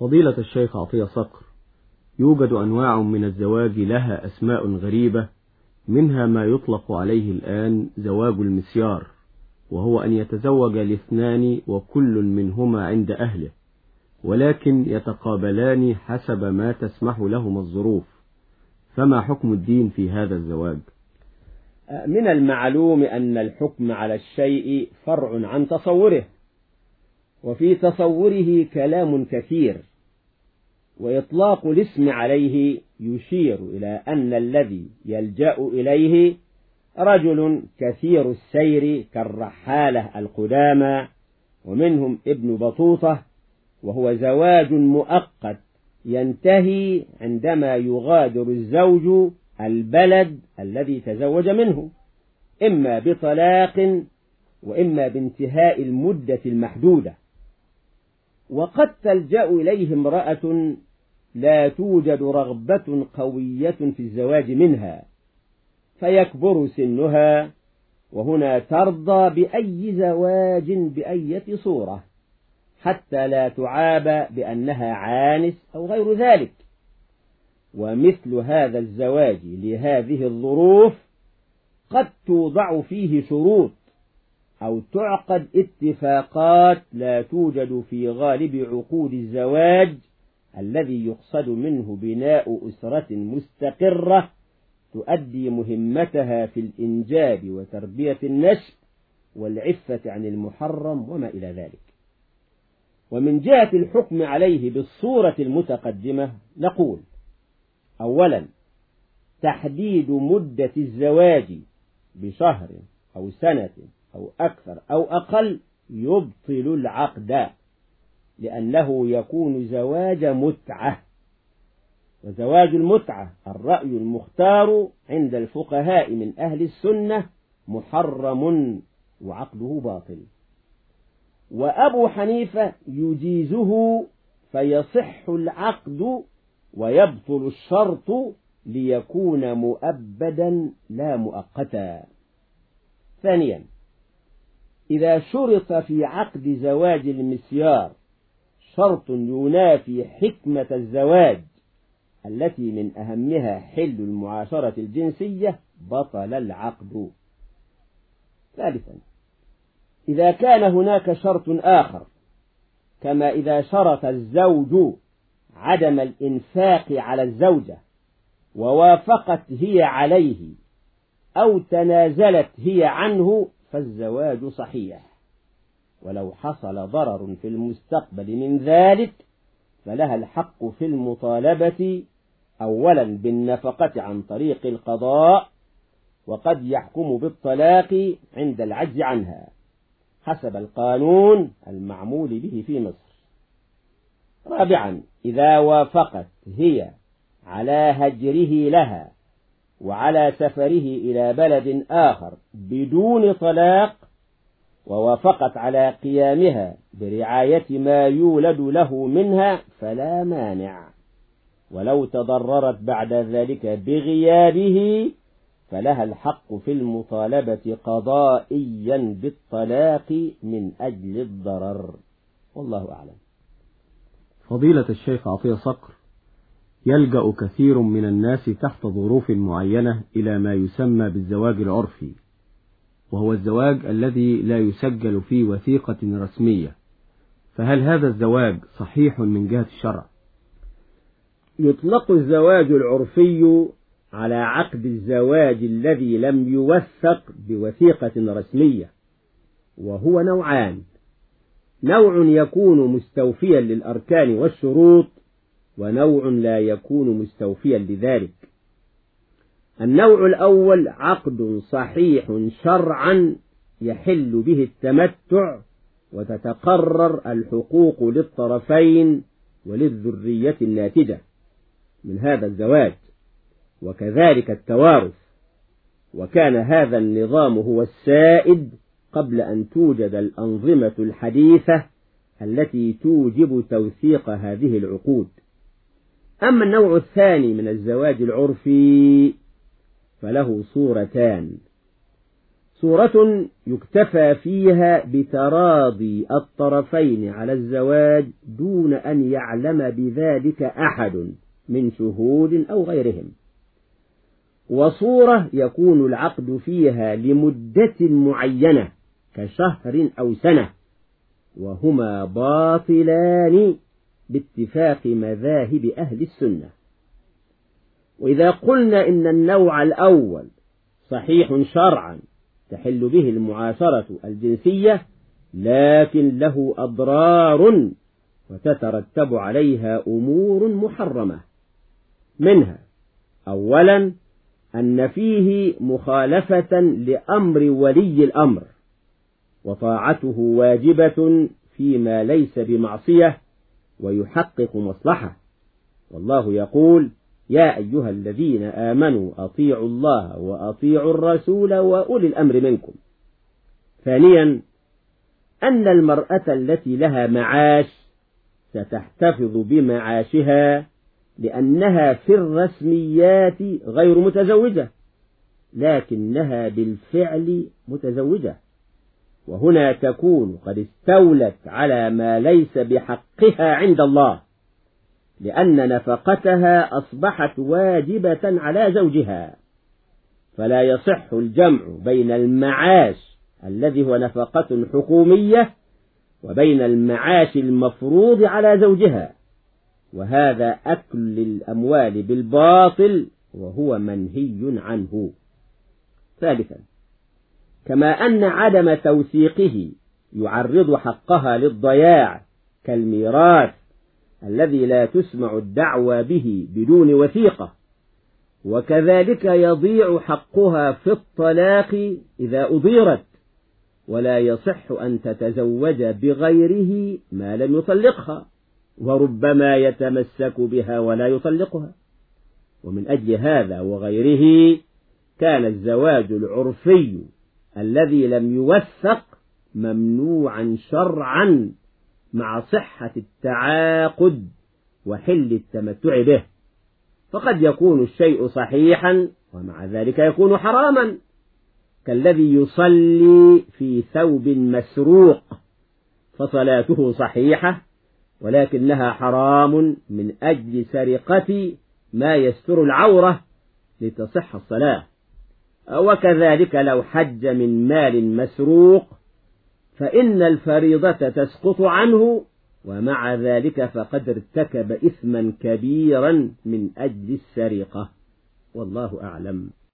فضيلة الشيخ عطية صقر يوجد أنواع من الزواج لها أسماء غريبة منها ما يطلق عليه الآن زواج المسيار وهو أن يتزوج الاثنان وكل منهما عند أهله ولكن يتقابلان حسب ما تسمح لهما الظروف فما حكم الدين في هذا الزواج؟ من المعلوم أن الحكم على الشيء فرع عن تصوره. وفي تصوره كلام كثير وإطلاق الاسم عليه يشير إلى أن الذي يلجأ إليه رجل كثير السير كالرحالة القدامى ومنهم ابن بطوطة وهو زواج مؤقت ينتهي عندما يغادر الزوج البلد الذي تزوج منه إما بطلاق وإما بانتهاء المدة المحدودة. وقد تلجأ إليه امرأة لا توجد رغبة قوية في الزواج منها فيكبر سنها وهنا ترضى بأي زواج بأية صورة حتى لا تعاب بأنها عانس أو غير ذلك. ومثل هذا الزواج لهذه الظروف قد توضع فيه شروط أو تعقد اتفاقات لا توجد في غالب عقود الزواج الذي يقصد منه بناء أسرة مستقرة تؤدي مهمتها في الإنجاب وتربية النشء والعفة عن المحرم وما إلى ذلك. ومن جهة الحكم عليه بالصورة المتقدمة نقول أولا تحديد مدة الزواج بشهر أو سنة أو أكثر أو أقل يبطل العقد لأنه يكون زواج متعة. وزواج المتعة الرأي المختار عند الفقهاء من أهل السنة محرم وعقده باطل. وأبو حنيفة يجيزه فيصح العقد ويبطل الشرط ليكون مؤبدا لا مؤقتا. ثانيا إذا شرط في عقد زواج المسيار شرط ينافي حكمة الزواج التي من أهمها حل المعاشرة الجنسية بطل العقد. ثالثا إذا كان هناك شرط آخر كما إذا شرط الزوج عدم الإنفاق على الزوجة ووافقت هي عليه أو تنازلت هي عنه فالزواج صحيح. ولو حصل ضرر في المستقبل من ذلك فلها الحق في المطالبة أولا بالنفقة عن طريق القضاء وقد يحكم بالطلاق عند العجز عنها حسب القانون المعمول به في مصر. رابعا إذا وافقت هي على هجره لها وعلى سفره إلى بلد آخر بدون طلاق ووافقت على قيامها برعاية ما يولد له منها فلا مانع. ولو تضررت بعد ذلك بغيابه فلها الحق في المطالبة قضائيا بالطلاق من أجل الضرر. والله أعلم. فضيلة الشيخ عطية صقر يلجأ كثير من الناس تحت ظروف معينة إلى ما يسمى بالزواج العرفي وهو الزواج الذي لا يسجل في وثيقة رسمية. فهل هذا الزواج صحيح من جهة الشرع؟ يطلق الزواج العرفي على عقد الزواج الذي لم يوثق بوثيقة رسمية وهو نوعان. نوع يكون مستوفيا للأركان والشروط ونوع لا يكون مستوفيا لذلك. النوع الأول عقد صحيح شرعا يحل به التمتع وتتقرر الحقوق للطرفين وللذرية الناتجة من هذا الزواج وكذلك التوارث. وكان هذا النظام هو السائد قبل أن توجد الأنظمة الحديثة التي توجب توثيق هذه العقود. أما النوع الثاني من الزواج العرفي فله صورتان. صورة يكتفى فيها بتراضي الطرفين على الزواج دون أن يعلم بذلك أحد من شهود أو غيرهم. وصورة يكون العقد فيها لمدة معينة كشهر أو سنة وهما باطلان. باتفاق مذاهب أهل السنة. وإذا قلنا إن النوع الأول صحيح شرعا تحل به المعاشرة الجنسية لكن له أضرار وتترتب عليها أمور محرمة. منها أولا أن فيه مخالفة لأمر ولي الأمر وطاعته واجبة فيما ليس بمعصية ويحقق مصلحة. والله يقول يا أيها الذين آمنوا أطيعوا الله وأطيعوا الرسول وأولي الأمر منكم. ثانيا أن المرأة التي لها معاش ستحتفظ بمعاشها لأنها في الرسميات غير متزوجة لكنها بالفعل متزوجة. وهنا تكون قد استولت على ما ليس بحقها عند الله لأن نفقتها أصبحت واجبة على زوجها فلا يصح الجمع بين المعاش الذي هو نفقة حكومية وبين المعاش المفروض على زوجها وهذا أكل الأموال بالباطل وهو منهي عنه. ثالثا كما أن عدم توثيقه يعرض حقها للضياع كالميراث الذي لا تسمع الدعوى به بدون وثيقة. وكذلك يضيع حقها في الطلاق إذا أضيرت ولا يصح أن تتزوج بغيره ما لم يطلقها وربما يتمسك بها ولا يطلقها. ومن أجل هذا وغيره كان الزواج العرفي الذي لم يوثق ممنوعا شرعا مع صحة التعاقد وحل التمتع به. فقد يكون الشيء صحيحا ومع ذلك يكون حراما. كالذي يصلي في ثوب مسروق فصلاته صحيحة ولكنها حرام من أجل سرقة ما يستر العورة لتصح الصلاة. وكذلك لو حج من مال مسروق فإن الفريضة تسقط عنه ومع ذلك فقد ارتكب إثما كبيرا من أجل السرقة. والله أعلم.